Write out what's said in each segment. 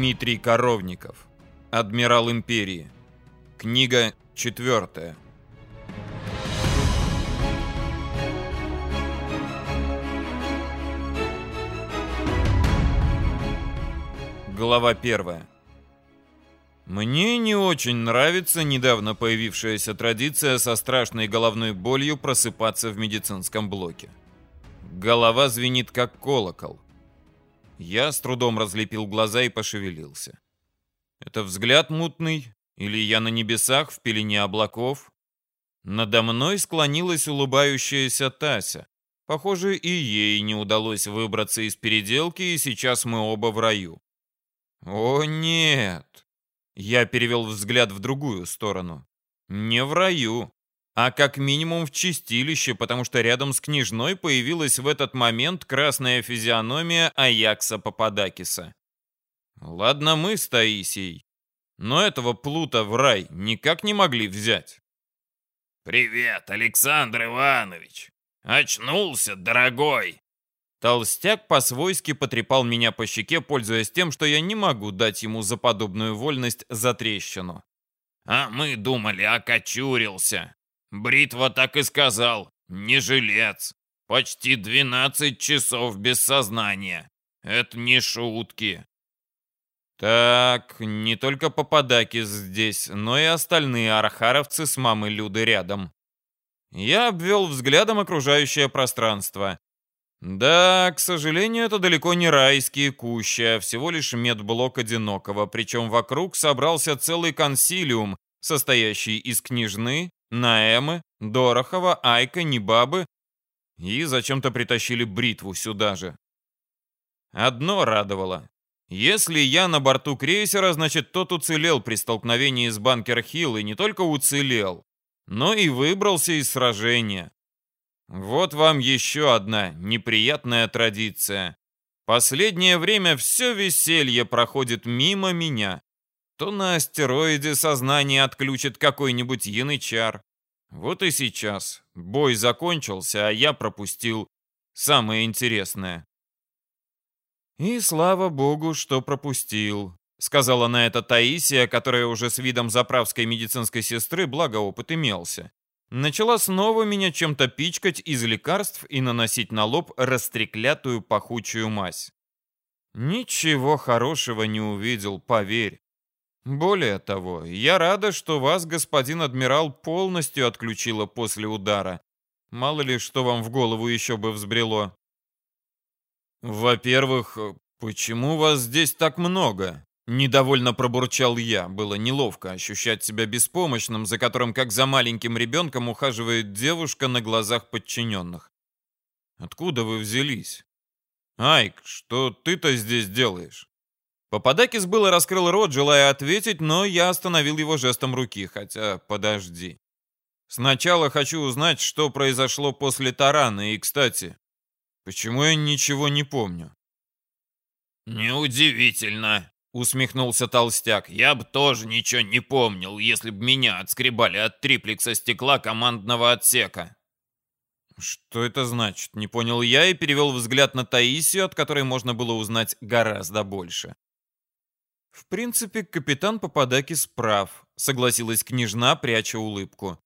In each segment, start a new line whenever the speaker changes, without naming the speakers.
Дмитрий Коровников. Адмирал Империи. Книга четвертая. Глава первая. Мне не очень нравится недавно появившаяся традиция со страшной головной болью просыпаться в медицинском блоке. Голова звенит как колокол. Я с трудом разлепил глаза и пошевелился. Это взгляд мутный? Или я на небесах в пелене облаков? Надо мной склонилась улыбающаяся Тася. Похоже, и ей не удалось выбраться из переделки, и сейчас мы оба в раю. О нет! Я перевел взгляд в другую сторону. Не в раю, а как минимум в чистилище, потому что рядом с княжной появилась в этот момент красная физиономия Аякса Пападакиса. Ладно мы с Таисией, но этого плута в рай никак не могли взять.
«Привет, Александр Иванович! Очнулся, дорогой!»
Толстяк по-свойски потрепал меня по щеке, пользуясь тем, что я не могу дать ему за подобную вольность за трещину.
«А мы думали, окочурился. Бритва так и сказал, не жилец. Почти 12 часов без сознания. Это не шутки».
Так, не только Попадакис здесь, но и остальные архаровцы с мамой Люды рядом. Я обвел взглядом окружающее пространство. Да, к сожалению, это далеко не райские кущи, а всего лишь медблок одинокого, причем вокруг собрался целый консилиум, состоящий из княжны, Наэмы, Дорохова, Айка, Небабы, и зачем-то притащили бритву сюда же. Одно радовало. Если я на борту крейсера, значит тот уцелел при столкновении с Банкер-Хилл и не только уцелел, но и выбрался из сражения. Вот вам еще одна неприятная традиция. Последнее время все веселье проходит мимо меня. То на астероиде сознание отключит какой-нибудь янычар. Вот и сейчас. Бой закончился, а я пропустил самое интересное. И слава богу, что пропустил. Сказала на это Таисия, которая уже с видом заправской медицинской сестры, благо опыт имелся начала снова меня чем-то пичкать из лекарств и наносить на лоб растреклятую пахучую мазь. Ничего хорошего не увидел, поверь. Более того, я рада, что вас, господин адмирал, полностью отключила после удара. Мало ли, что вам в голову еще бы взбрело. Во-первых, почему вас здесь так много? Недовольно пробурчал я. Было неловко ощущать себя беспомощным, за которым, как за маленьким ребенком, ухаживает девушка на глазах подчиненных. «Откуда вы взялись?» «Айк, что ты-то здесь делаешь?» Попадакис было раскрыл рот, желая ответить, но я остановил его жестом руки, хотя подожди. Сначала хочу узнать, что произошло после тарана, и, кстати, почему я ничего не помню.
«Неудивительно», Усмехнулся толстяк. Я бы тоже ничего не помнил, если бы меня отскребали от триплекса стекла командного отсека.
Что это значит? Не понял я и перевел взгляд на Таисию, от которой можно было узнать гораздо больше. В принципе, капитан Попадакис прав, согласилась княжна, пряча улыбку.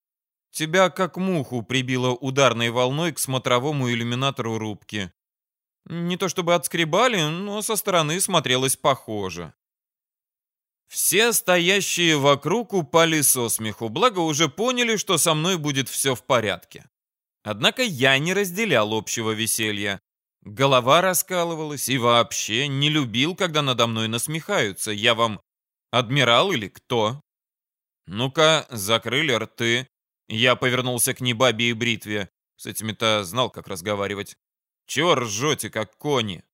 Тебя как муху прибило ударной волной к смотровому иллюминатору рубки. Не то чтобы отскребали, но со стороны смотрелось похоже. Все стоящие вокруг упали со смеху, благо уже поняли, что со мной будет все в порядке. Однако я не разделял общего веселья. Голова раскалывалась и вообще не любил, когда надо мной насмехаются. Я вам адмирал или кто? Ну-ка, закрыли рты. Я повернулся к Небабе и Бритве. С этими-то знал, как разговаривать. Чего ржете, как кони?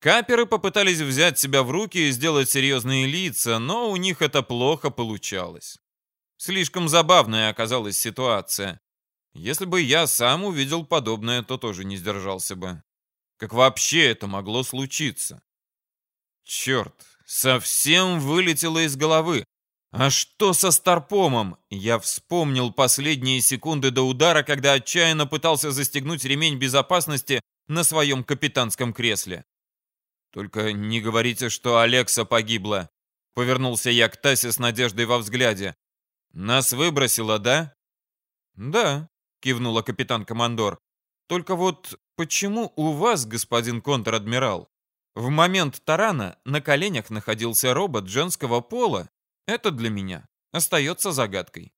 Каперы попытались взять себя в руки и сделать серьезные лица, но у них это плохо получалось. Слишком забавная оказалась ситуация. Если бы я сам увидел подобное, то тоже не сдержался бы. Как вообще это могло случиться? Черт, совсем вылетело из головы. А что со Старпомом? Я вспомнил последние секунды до удара, когда отчаянно пытался застегнуть ремень безопасности на своем капитанском кресле. Только не говорите, что Алекса погибла. Повернулся я к Тасе с надеждой во взгляде. Нас выбросило, да? Да, кивнула капитан-командор. Только вот почему у вас, господин контр-адмирал, в момент тарана на коленях находился робот женского пола? Это для меня остается загадкой.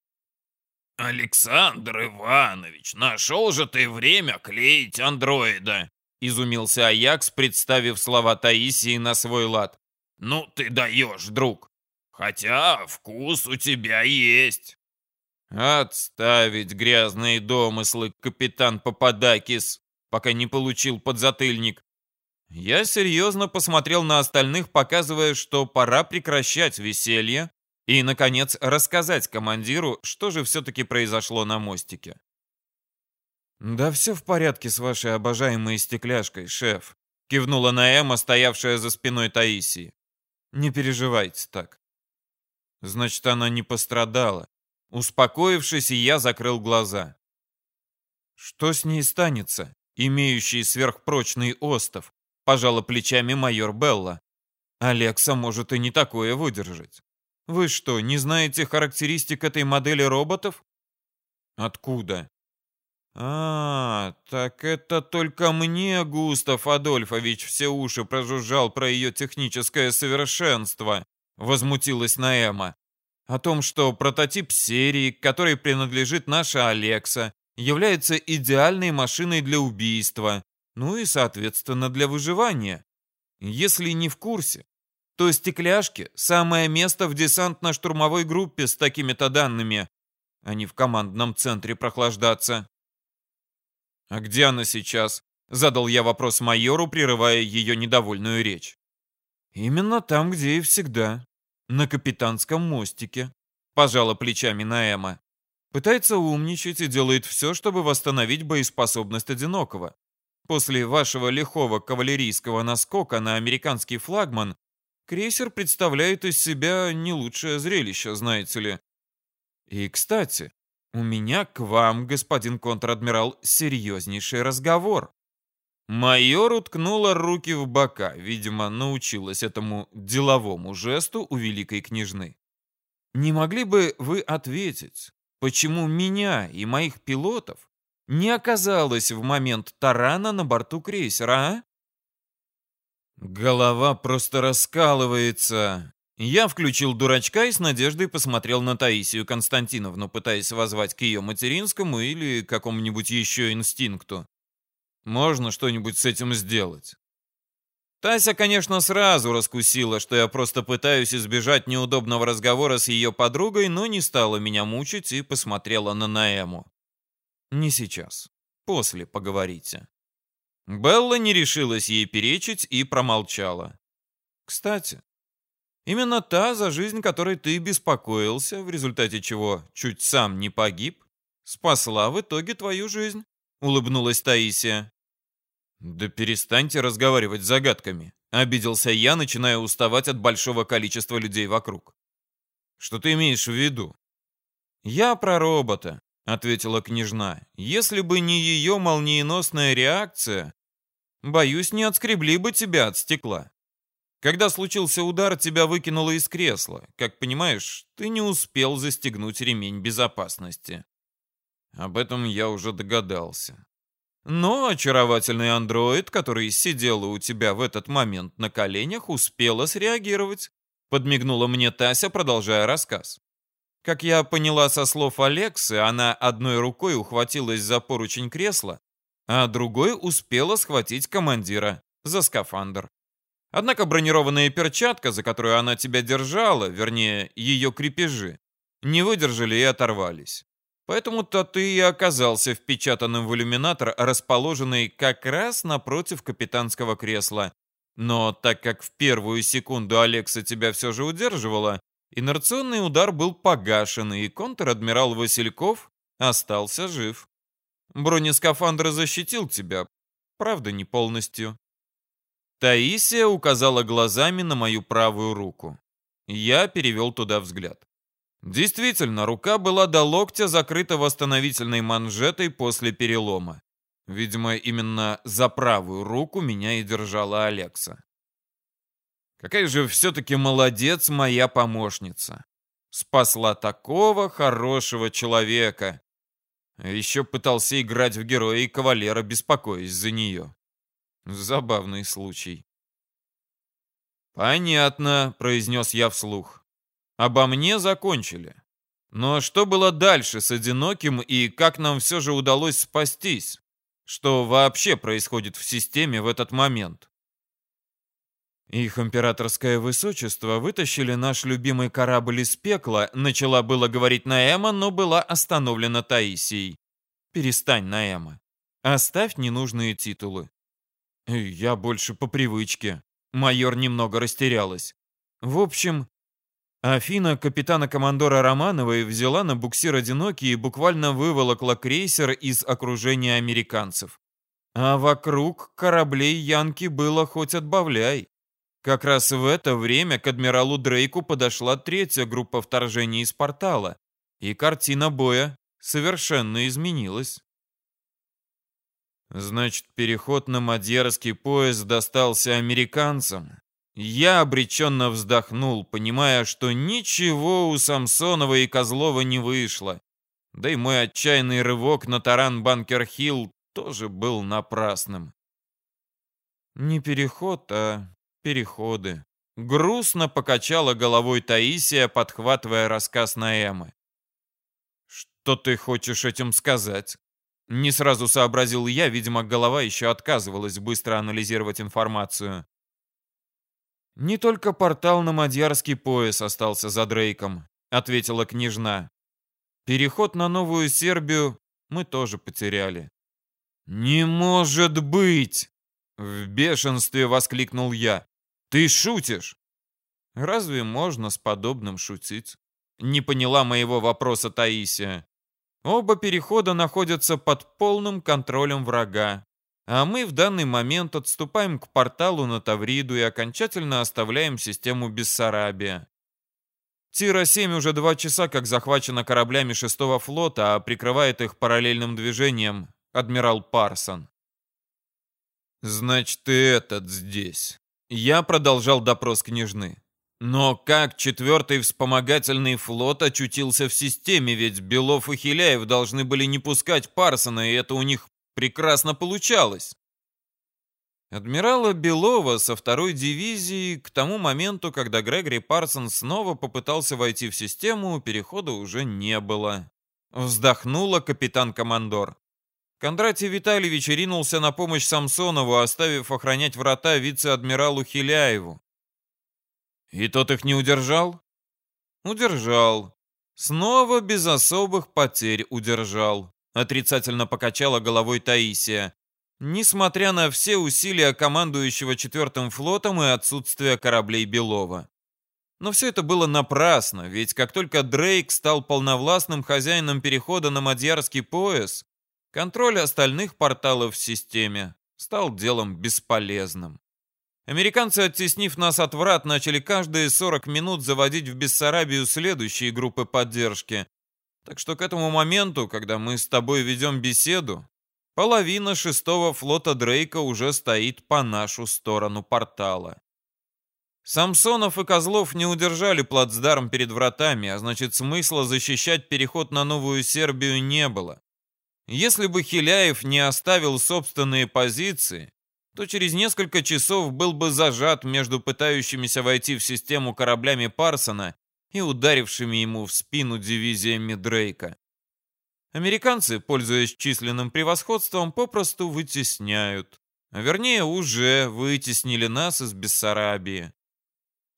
«Александр Иванович, нашел же ты время клеить андроида!» Изумился Аякс, представив слова Таисии на свой лад. «Ну ты даешь, друг! Хотя вкус у тебя есть!»
«Отставить грязные домыслы, капитан Пападакис, пока не получил подзатыльник!» Я серьезно посмотрел на остальных, показывая, что пора прекращать веселье и, наконец, рассказать командиру, что же все-таки произошло на мостике. «Да все в порядке с вашей обожаемой стекляшкой, шеф», кивнула на Эмма, стоявшая за спиной Таисии. «Не переживайте так». Значит, она не пострадала. Успокоившись, я закрыл глаза. «Что с ней станется, имеющий сверхпрочный остов?» пожала плечами майор Белла. «Алекса может и не такое выдержать». Вы что, не знаете характеристик этой модели роботов? Откуда? А, так это только мне Густав Адольфович все уши прожужжал про ее техническое совершенство, возмутилась Наэма. О том, что прототип серии, которой принадлежит наша Алекса, является идеальной машиной для убийства, ну и, соответственно, для выживания. Если не в курсе, то стекляшки — самое место в десантно-штурмовой группе с такими-то данными, а не в командном центре прохлаждаться. «А где она сейчас?» — задал я вопрос майору, прерывая ее недовольную речь. «Именно там, где и всегда. На капитанском мостике», — пожала плечами Наэма. «Пытается умничать и делает все, чтобы восстановить боеспособность одинокого. После вашего лихого кавалерийского наскока на американский флагман Крейсер представляет из себя не лучшее зрелище, знаете ли. И, кстати, у меня к вам, господин контр-адмирал, серьезнейший разговор. Майор уткнула руки в бока, видимо, научилась этому деловому жесту у великой княжны. Не могли бы вы ответить, почему меня и моих пилотов не оказалось в момент тарана на борту крейсера, а? Голова просто раскалывается. Я включил дурачка и с надеждой посмотрел на Таисию Константиновну, пытаясь возвать к ее материнскому или какому-нибудь еще инстинкту. Можно что-нибудь с этим сделать? Тася, конечно, сразу раскусила, что я просто пытаюсь избежать неудобного разговора с ее подругой, но не стала меня мучить и посмотрела на Наэму. Не сейчас. После поговорите. Белла не решилась ей перечить и промолчала. «Кстати, именно та, за жизнь которой ты беспокоился, в результате чего чуть сам не погиб, спасла в итоге твою жизнь», — улыбнулась Таисия. «Да перестаньте разговаривать загадками», — обиделся я, начиная уставать от большого количества людей вокруг. «Что ты имеешь в виду?» «Я про робота», — ответила княжна. «Если бы не ее молниеносная реакция, Боюсь, не отскребли бы тебя от стекла. Когда случился удар, тебя выкинуло из кресла. Как понимаешь, ты не успел застегнуть ремень безопасности. Об этом я уже догадался. Но очаровательный андроид, который сидел у тебя в этот момент на коленях, успела среагировать. Подмигнула мне Тася, продолжая рассказ. Как я поняла со слов Алексы, она одной рукой ухватилась за поручень кресла, а другой успела схватить командира за скафандр. Однако бронированная перчатка, за которую она тебя держала, вернее, ее крепежи, не выдержали и оторвались. Поэтому-то ты и оказался впечатанным в иллюминатор, расположенный как раз напротив капитанского кресла. Но так как в первую секунду Алекса тебя все же удерживала, инерционный удар был погашен, и контр-адмирал Васильков остался жив. Бронескафандр защитил тебя, правда, не полностью. Таисия указала глазами на мою правую руку. Я перевел туда взгляд. Действительно, рука была до локтя закрыта восстановительной манжетой после перелома. Видимо, именно за правую руку меня и держала Алекса. Какая же все-таки молодец моя помощница. Спасла такого хорошего человека. Еще пытался играть в героя и кавалера, беспокоясь за нее. Забавный случай. «Понятно», — произнес я вслух. «Обо мне закончили. Но что было дальше с одиноким и как нам все же удалось спастись? Что вообще происходит в системе в этот момент?» Их императорское высочество вытащили наш любимый корабль из пекла, начала было говорить Наэма, но была остановлена Таисией. Перестань, Наэма. Оставь ненужные титулы. Я больше по привычке. Майор немного растерялась. В общем, Афина капитана-командора Романовой взяла на буксир «Одинокий» и буквально выволокла крейсер из окружения американцев. А вокруг кораблей Янки было хоть отбавляй. Как раз в это время к адмиралу Дрейку подошла третья группа вторжения из портала, и картина боя совершенно изменилась. Значит, переход на Мадьярский пояс достался американцам. Я обреченно вздохнул, понимая, что ничего у Самсонова и Козлова не вышло. Да и мой отчаянный рывок на таран Банкер-Хилл тоже был напрасным. Не переход, а переходы. Грустно покачала головой Таисия, подхватывая рассказ Наэмы. «Что ты хочешь этим сказать?» Не сразу сообразил я, видимо, голова еще отказывалась быстро анализировать информацию. «Не только портал на Мадьярский пояс остался за Дрейком», — ответила княжна. «Переход на Новую Сербию мы тоже потеряли». «Не может быть!» — в бешенстве воскликнул я. Ты шутишь? Разве можно с подобным шутить? Не поняла моего вопроса Таисия. Оба перехода находятся под полным контролем врага. А мы в данный момент отступаем к порталу на Тавриду и окончательно оставляем систему Бессарабия. Тира-7 уже два часа как захвачена кораблями шестого флота, а прикрывает их параллельным движением адмирал Парсон. «Значит, ты этот здесь», я продолжал допрос княжны. Но как четвертый вспомогательный флот очутился в системе, ведь Белов и Хиляев должны были не пускать Парсона, и это у них прекрасно получалось. Адмирала Белова со второй дивизии к тому моменту, когда Грегори Парсон снова попытался войти в систему, перехода уже не было. Вздохнула капитан-командор. Кондратий Витальевич ринулся на помощь Самсонову, оставив охранять врата вице-адмиралу Хиляеву. И тот их не удержал? Удержал. Снова без особых потерь удержал. Отрицательно покачала головой Таисия. Несмотря на все усилия командующего четвертым флотом и отсутствие кораблей Белова. Но все это было напрасно, ведь как только Дрейк стал полновластным хозяином перехода на Мадьярский пояс, Контроль остальных порталов в системе стал делом бесполезным. Американцы, оттеснив нас от врат, начали каждые 40 минут заводить в Бессарабию следующие группы поддержки. Так что к этому моменту, когда мы с тобой ведем беседу, половина шестого флота Дрейка уже стоит по нашу сторону портала. Самсонов и Козлов не удержали плацдарм перед вратами, а значит смысла защищать переход на Новую Сербию не было. Если бы Хиляев не оставил собственные позиции, то через несколько часов был бы зажат между пытающимися войти в систему кораблями Парсона и ударившими ему в спину дивизиями Дрейка. Американцы, пользуясь численным превосходством, попросту вытесняют. А вернее, уже вытеснили нас из Бессарабии.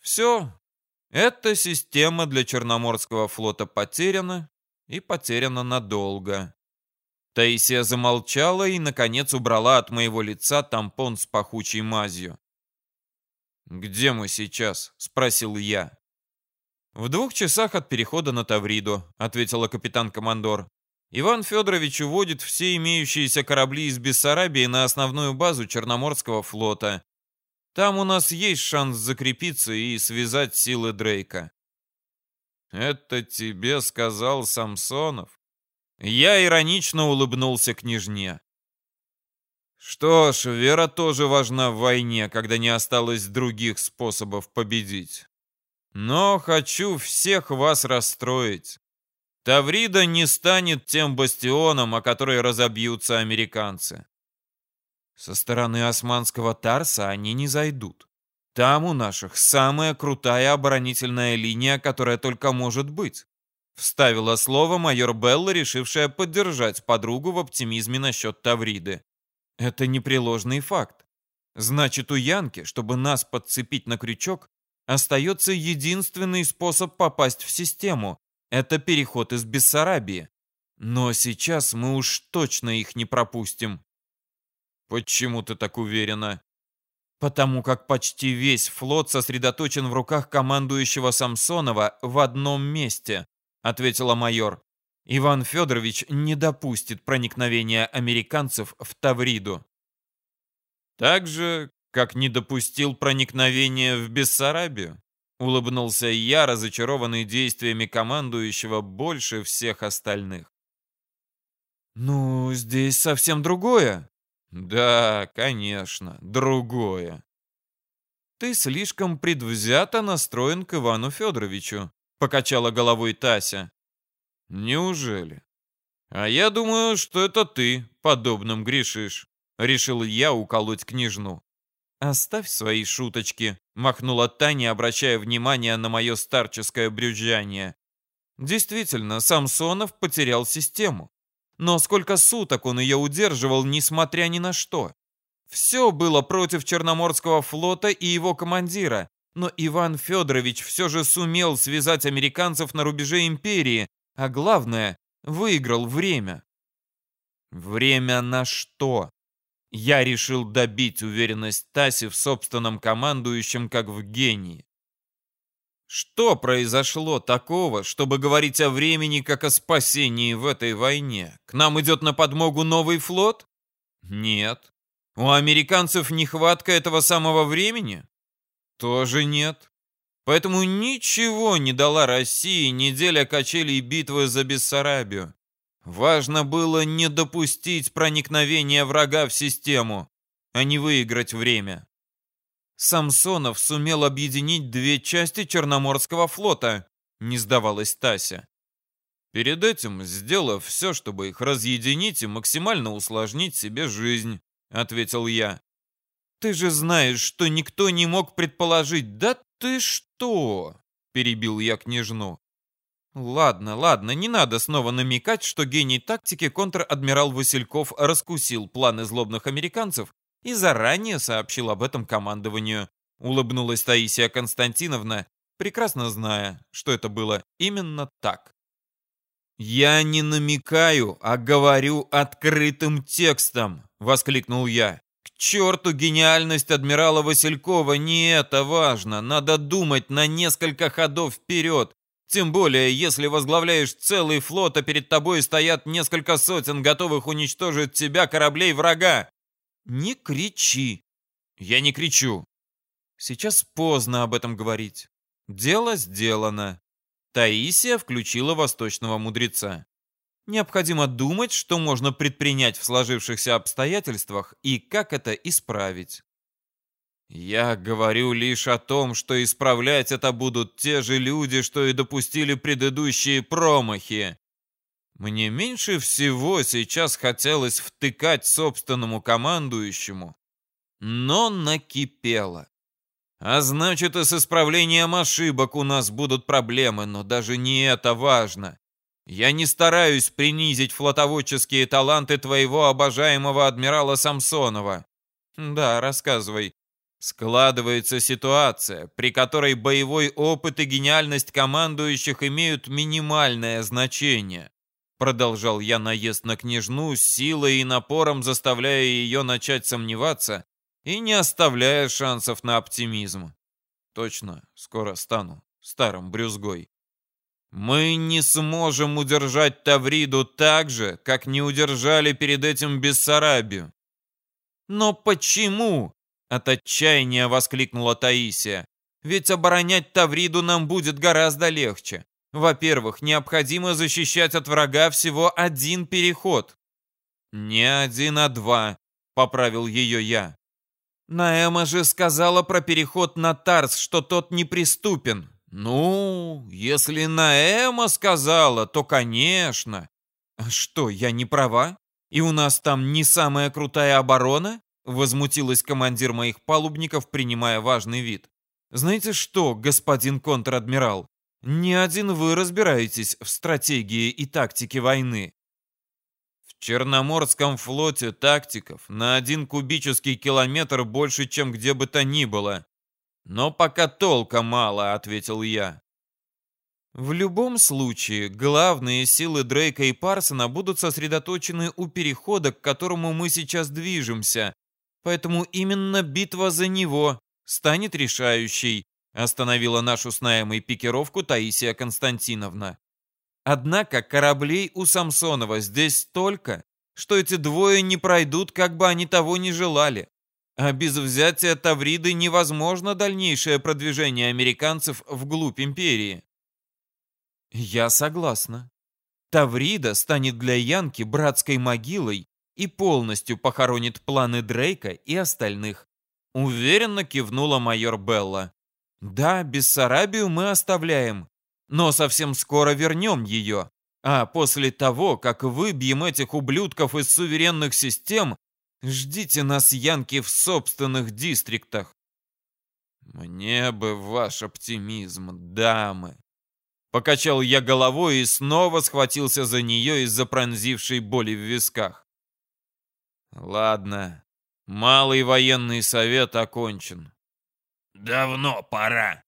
Все. Эта система для Черноморского флота потеряна и потеряна надолго. Таисия замолчала и, наконец, убрала от моего лица тампон с пахучей мазью. «Где мы сейчас?» — спросил я. «В двух часах от перехода на Тавриду», — ответила капитан-командор. «Иван Федорович уводит все имеющиеся корабли из Бессарабии на основную базу Черноморского флота. Там у нас есть шанс закрепиться и связать силы Дрейка». «Это тебе сказал Самсонов?» Я иронично улыбнулся княжне. Что ж, вера тоже важна в войне, когда не осталось других способов победить. Но хочу всех вас расстроить. Таврида не станет тем бастионом, о который разобьются американцы. Со стороны османского Тарса они не зайдут. Там у наших самая крутая оборонительная линия, которая только может быть. Вставила слово майор Белла, решившая поддержать подругу в оптимизме насчет Тавриды. Это непреложный факт. Значит, у Янки, чтобы нас подцепить на крючок, остается единственный способ попасть в систему. Это переход из Бессарабии. Но сейчас мы уж точно их не пропустим. Почему ты так уверена? Потому как почти весь флот сосредоточен в руках командующего Самсонова в одном месте, ответила майор. Иван Федорович не допустит проникновения американцев в Тавриду. Так же, как не допустил проникновения в Бессарабию, улыбнулся я, разочарованный действиями командующего больше всех остальных. Ну, здесь совсем другое. Да, конечно, другое. Ты слишком предвзято настроен к Ивану Федоровичу, покачала головой Тася. Неужели? А я думаю, что это ты подобным грешишь. Решил я уколоть княжну. Оставь свои шуточки, махнула Таня, обращая внимание на мое старческое брюзжание. Действительно, Самсонов потерял систему. Но сколько суток он ее удерживал, несмотря ни на что. Все было против Черноморского флота и его командира, но Иван Федорович все же сумел связать американцев на рубеже империи, а главное, выиграл время. Время на что? Я решил добить уверенность Таси в собственном командующем, как в гении. Что произошло такого, чтобы говорить о времени как о спасении в этой войне? К нам идет на подмогу новый флот? Нет. У американцев нехватка этого самого времени? Тоже нет. Поэтому ничего не дала России неделя качелей битвы за Бессарабию. Важно было не допустить проникновения врага в систему, а не выиграть время. Самсонов сумел объединить две части Черноморского флота, не сдавалась Тася. Перед этим сделав все, чтобы их разъединить и максимально усложнить себе жизнь, ответил я. Ты же знаешь, что никто не мог предположить. Да ты что? Перебил я княжну. Ладно, ладно, не надо снова намекать, что гений тактики контр-адмирал Васильков раскусил планы злобных американцев и заранее сообщил об этом командованию. Улыбнулась Таисия Константиновна, прекрасно зная, что это было именно так. «Я не намекаю, а говорю открытым текстом!» — воскликнул я. «К черту гениальность адмирала Василькова! Не это важно! Надо думать на несколько ходов вперед! Тем более, если возглавляешь целый флот, а перед тобой стоят несколько сотен готовых уничтожить тебя кораблей врага!» Не кричи. Я не кричу. Сейчас поздно об этом говорить. Дело сделано. Таисия включила восточного мудреца. Необходимо думать, что можно предпринять в сложившихся обстоятельствах и как это исправить. Я говорю лишь о том, что исправлять это будут те же люди, что и допустили предыдущие промахи. Мне меньше всего сейчас хотелось втыкать собственному командующему, но накипело. А значит, и с исправлением ошибок у нас будут проблемы, но даже не это важно. Я не стараюсь принизить флотоводческие таланты твоего обожаемого адмирала Самсонова. Да, рассказывай. Складывается ситуация, при которой боевой опыт и гениальность командующих имеют минимальное значение. Продолжал я наезд на княжну, силой и напором заставляя ее начать сомневаться и не оставляя шансов на оптимизм. Точно, скоро стану старым брюзгой. Мы не сможем удержать Тавриду так же, как не удержали перед этим Бессарабию. Но почему? От отчаяния воскликнула Таисия. Ведь оборонять Тавриду нам будет гораздо легче. Во-первых, необходимо защищать от врага всего один переход. Не один, а два. поправил ее я. Наэма же сказала про переход на Тарс, что тот неприступен. Ну, если Наэма сказала, то, конечно. А что, я не права? И у нас там не самая крутая оборона? Возмутилась командир моих палубников, принимая важный вид. Знаете что, господин контр-адмирал, не один вы разбираетесь в стратегии и тактике войны. В Черноморском флоте тактиков на один кубический километр больше, чем где бы то ни было. Но пока толка мало, ответил я. В любом случае, главные силы Дрейка и Парсона будут сосредоточены у перехода, к которому мы сейчас движемся. Поэтому именно битва за него станет решающей, остановила нашу с Наемой пикировку Таисия Константиновна. Однако кораблей у Самсонова здесь столько, что эти двое не пройдут, как бы они того не желали. А без взятия Тавриды невозможно дальнейшее продвижение американцев вглубь империи. Я согласна. Таврида станет для Янки братской могилой и полностью похоронит планы Дрейка и остальных. Уверенно кивнула майор Белла. Да, Бессарабию мы оставляем, но совсем скоро вернем ее. А после того, как выбьем этих ублюдков из суверенных систем, ждите нас, янки, в собственных дистриктах. Мне бы ваш оптимизм, дамы. Покачал я головой и снова схватился за нее из-за пронзившей боли в висках. Ладно, малый военный совет окончен.
Давно пора.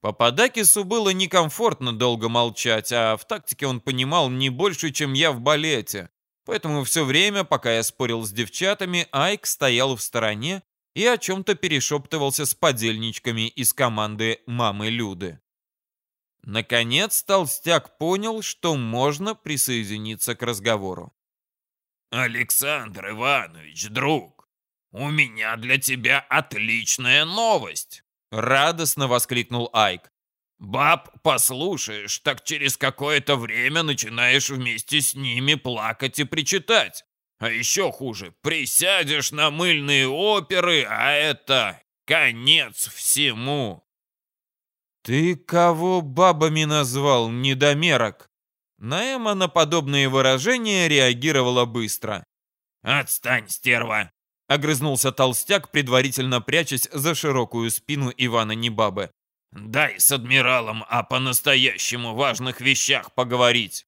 Пападакису было некомфортно долго молчать, а в тактике он понимал не больше, чем я в балете. Поэтому все время, пока я спорил с девчатами, Айк стоял в стороне и о чем-то перешептывался с подельничками из команды мамы Люды. Наконец Толстяк понял, что можно присоединиться к разговору.
«Александр Иванович, друг, у меня для тебя отличная новость!»
Радостно воскликнул Айк.
Баб послушаешь, так через какое-то время начинаешь вместе с ними плакать и причитать. А еще хуже, присядешь на мыльные оперы, а это конец всему.
Ты кого бабами назвал, недомерок? Наэма на подобные выражения реагировала быстро.
«Отстань, стерва!
— огрызнулся толстяк, предварительно прячась за широкую спину Ивана Небабы.
«Дай с адмиралом о по-настоящему важных вещах поговорить».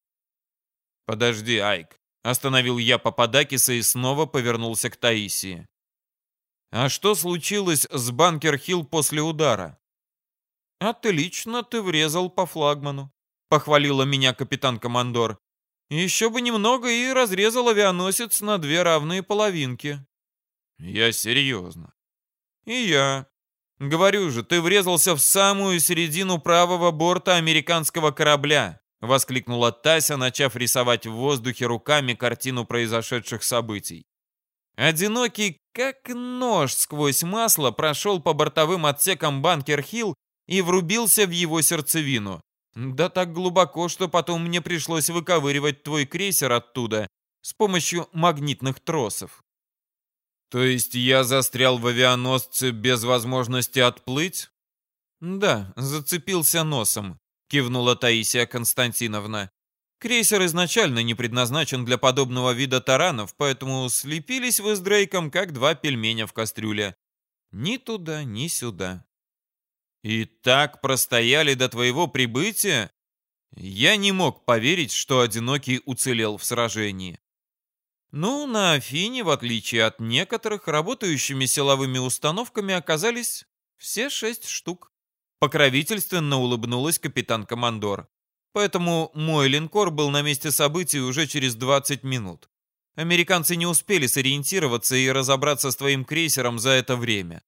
«Подожди, Айк», — остановил я Пападакиса и снова повернулся к Таисии. «А что случилось с Банкер-Хилл после удара?» «Отлично ты врезал по флагману», — похвалила меня капитан-командор. «Еще бы немного и разрезал авианосец на две равные половинки». Я серьезно. И я. Говорю же, ты врезался в самую середину правого борта американского корабля, воскликнула Тася, начав рисовать в воздухе руками картину произошедших событий. Одинокий, как нож сквозь масло, прошел по бортовым отсекам Банкер-Хилл и врубился в его сердцевину. Да так глубоко, что потом мне пришлось выковыривать твой крейсер оттуда с помощью магнитных тросов. То есть я застрял в авианосце без возможности отплыть? Да, зацепился носом, кивнула Таисия Константиновна. Крейсер изначально не предназначен для подобного вида таранов, поэтому слепились вы с Дрейком, как два пельменя в кастрюле. Ни туда, ни сюда. И так простояли до твоего прибытия? Я не мог поверить, что Одинокий уцелел в сражении. Ну, на Афине, в отличие от некоторых, работающими силовыми установками оказались все шесть штук. Покровительственно улыбнулась капитан-командор. Поэтому мой линкор был на месте событий уже через 20 минут. Американцы не успели сориентироваться и разобраться с твоим крейсером за это время.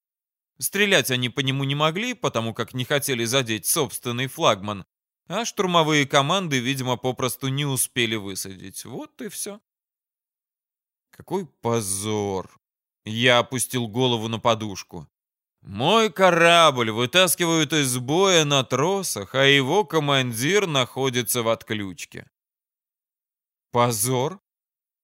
Стрелять они по нему не могли, потому как не хотели задеть собственный флагман, а штурмовые команды, видимо, попросту не успели высадить. Вот и все. Какой позор! Я опустил голову на подушку. Мой корабль вытаскивают из боя на тросах, а его командир находится в отключке. Позор?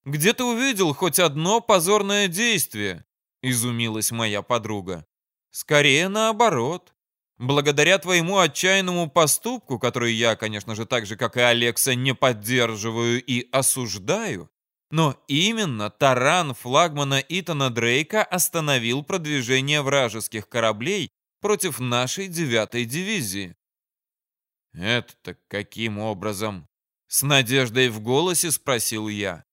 Где ты увидел хоть одно позорное действие?» — изумилась моя подруга. «Скорее наоборот. Благодаря твоему отчаянному поступку, который я, конечно же, так же, как и Алекса, не поддерживаю и осуждаю, но именно таран флагмана Итана Дрейка остановил продвижение вражеских кораблей против нашей девятой дивизии. «Это каким образом?» С надеждой в голосе спросил я.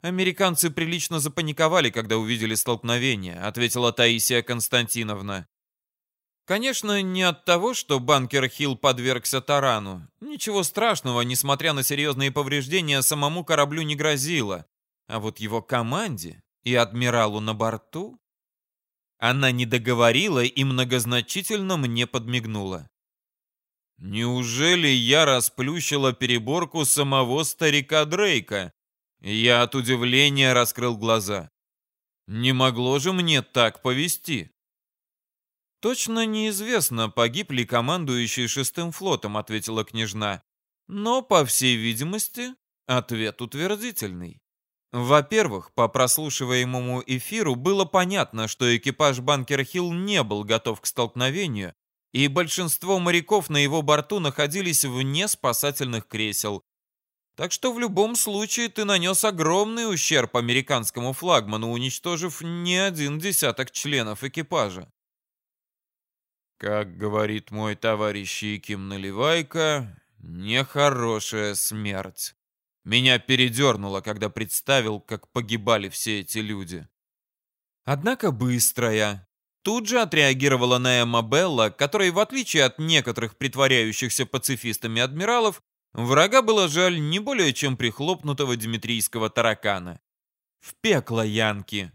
«Американцы прилично запаниковали, когда увидели столкновение», ответила Таисия Константиновна. Конечно, не от того, что банкер Хилл подвергся тарану. Ничего страшного, несмотря на серьезные повреждения, самому кораблю не грозило. А вот его команде и адмиралу на борту... Она не договорила и многозначительно мне подмигнула. Неужели я расплющила переборку самого старика Дрейка? Я от удивления раскрыл глаза. Не могло же мне так повести. Точно неизвестно, погиб ли командующий шестым флотом, ответила княжна. Но, по всей видимости, ответ утвердительный. Во-первых, по прослушиваемому эфиру было понятно, что экипаж Банкер Хилл не был готов к столкновению, и большинство моряков на его борту находились вне спасательных кресел. Так что в любом случае ты нанес огромный ущерб американскому флагману, уничтожив не один десяток членов экипажа. Как говорит мой товарищ Яким Наливайко, нехорошая смерть. Меня передернуло, когда представил, как погибали все эти люди. Однако быстрая, Тут же отреагировала на Эмма Белла, которой, в отличие от некоторых притворяющихся пацифистами адмиралов, врага было жаль не более чем прихлопнутого димитрийского таракана. В пекло Янки.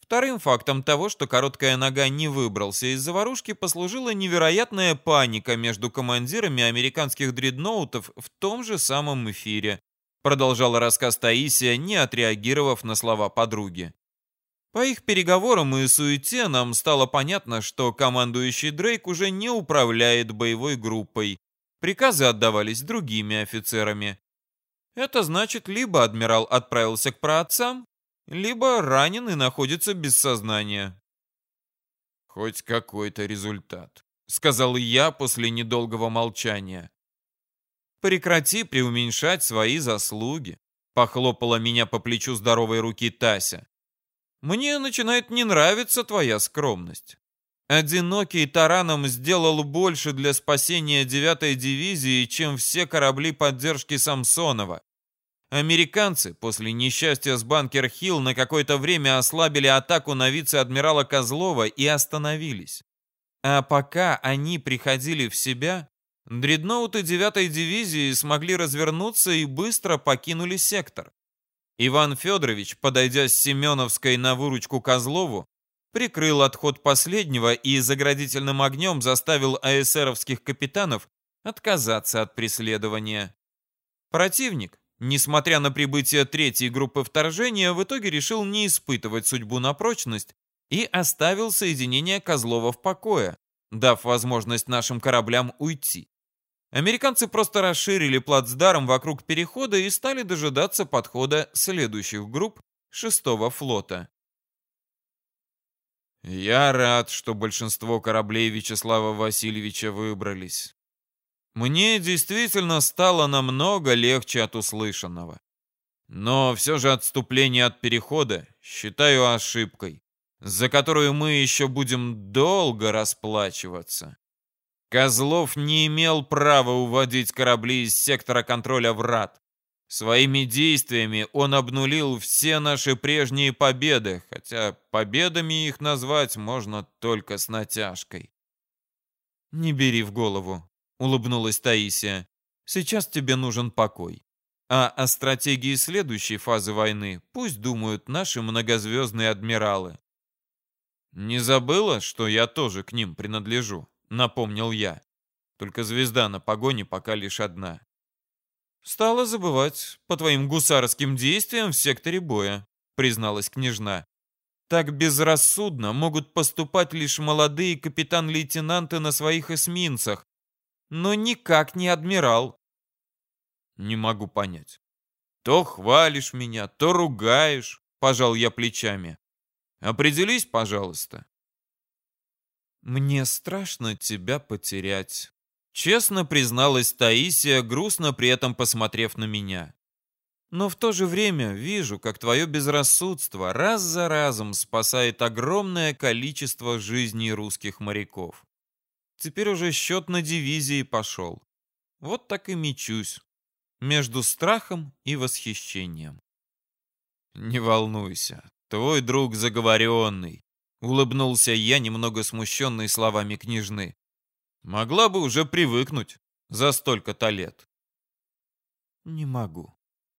Вторым фактом того, что короткая нога не выбрался из заварушки, послужила невероятная паника между командирами американских дредноутов в том же самом эфире. Продолжала рассказ Таисия, не отреагировав на слова подруги. По их переговорам и суете нам стало понятно, что командующий Дрейк уже не управляет боевой группой. Приказы отдавались другими офицерами. Это значит, либо адмирал отправился к праотцам, либо ранен и находится без сознания. «Хоть какой-то результат», — сказал я после недолгого молчания. «Прекрати преуменьшать свои заслуги», — похлопала меня по плечу здоровой руки Тася. Мне начинает не нравиться твоя скромность. Одинокий тараном сделал больше для спасения 9-й дивизии, чем все корабли поддержки Самсонова. Американцы после несчастья с Банкер-Хилл на какое-то время ослабили атаку на вице-адмирала Козлова и остановились. А пока они приходили в себя, дредноуты 9-й дивизии смогли развернуться и быстро покинули сектор. Иван Федорович, подойдя с Семеновской на выручку Козлову, прикрыл отход последнего и заградительным огнем заставил АСРовских капитанов отказаться от преследования. Противник, несмотря на прибытие третьей группы вторжения, в итоге решил не испытывать судьбу на прочность и оставил соединение Козлова в покое, дав возможность нашим кораблям уйти. Американцы просто расширили плацдарм вокруг перехода и стали дожидаться подхода следующих групп шестого флота. Я рад, что большинство кораблей Вячеслава Васильевича выбрались. Мне действительно стало намного легче от услышанного. Но все же отступление от перехода считаю ошибкой, за которую мы еще будем долго расплачиваться. Козлов не имел права уводить корабли из сектора контроля врат. Своими действиями он обнулил все наши прежние победы, хотя победами их назвать можно только с натяжкой. «Не бери в голову», — улыбнулась Таисия. «Сейчас тебе нужен покой. А о стратегии следующей фазы войны пусть думают наши многозвездные адмиралы». «Не забыла, что я тоже к ним принадлежу?» напомнил я. Только звезда на погоне пока лишь одна. Стала забывать по твоим гусарским действиям в секторе боя, призналась княжна. Так безрассудно могут поступать лишь молодые капитан-лейтенанты на своих эсминцах, но никак не адмирал. Не могу понять. То хвалишь меня, то ругаешь, пожал я плечами. Определись, пожалуйста. Мне страшно тебя потерять. Честно призналась Таисия, грустно при этом посмотрев на меня. Но в то же время вижу, как твое безрассудство раз за разом спасает огромное количество жизней русских моряков. Теперь уже счет на дивизии пошел. Вот так и мечусь. Между страхом и восхищением. Не волнуйся, твой друг заговоренный. Улыбнулся я, немного смущенный словами княжны. Могла бы уже привыкнуть за столько-то лет. Не могу.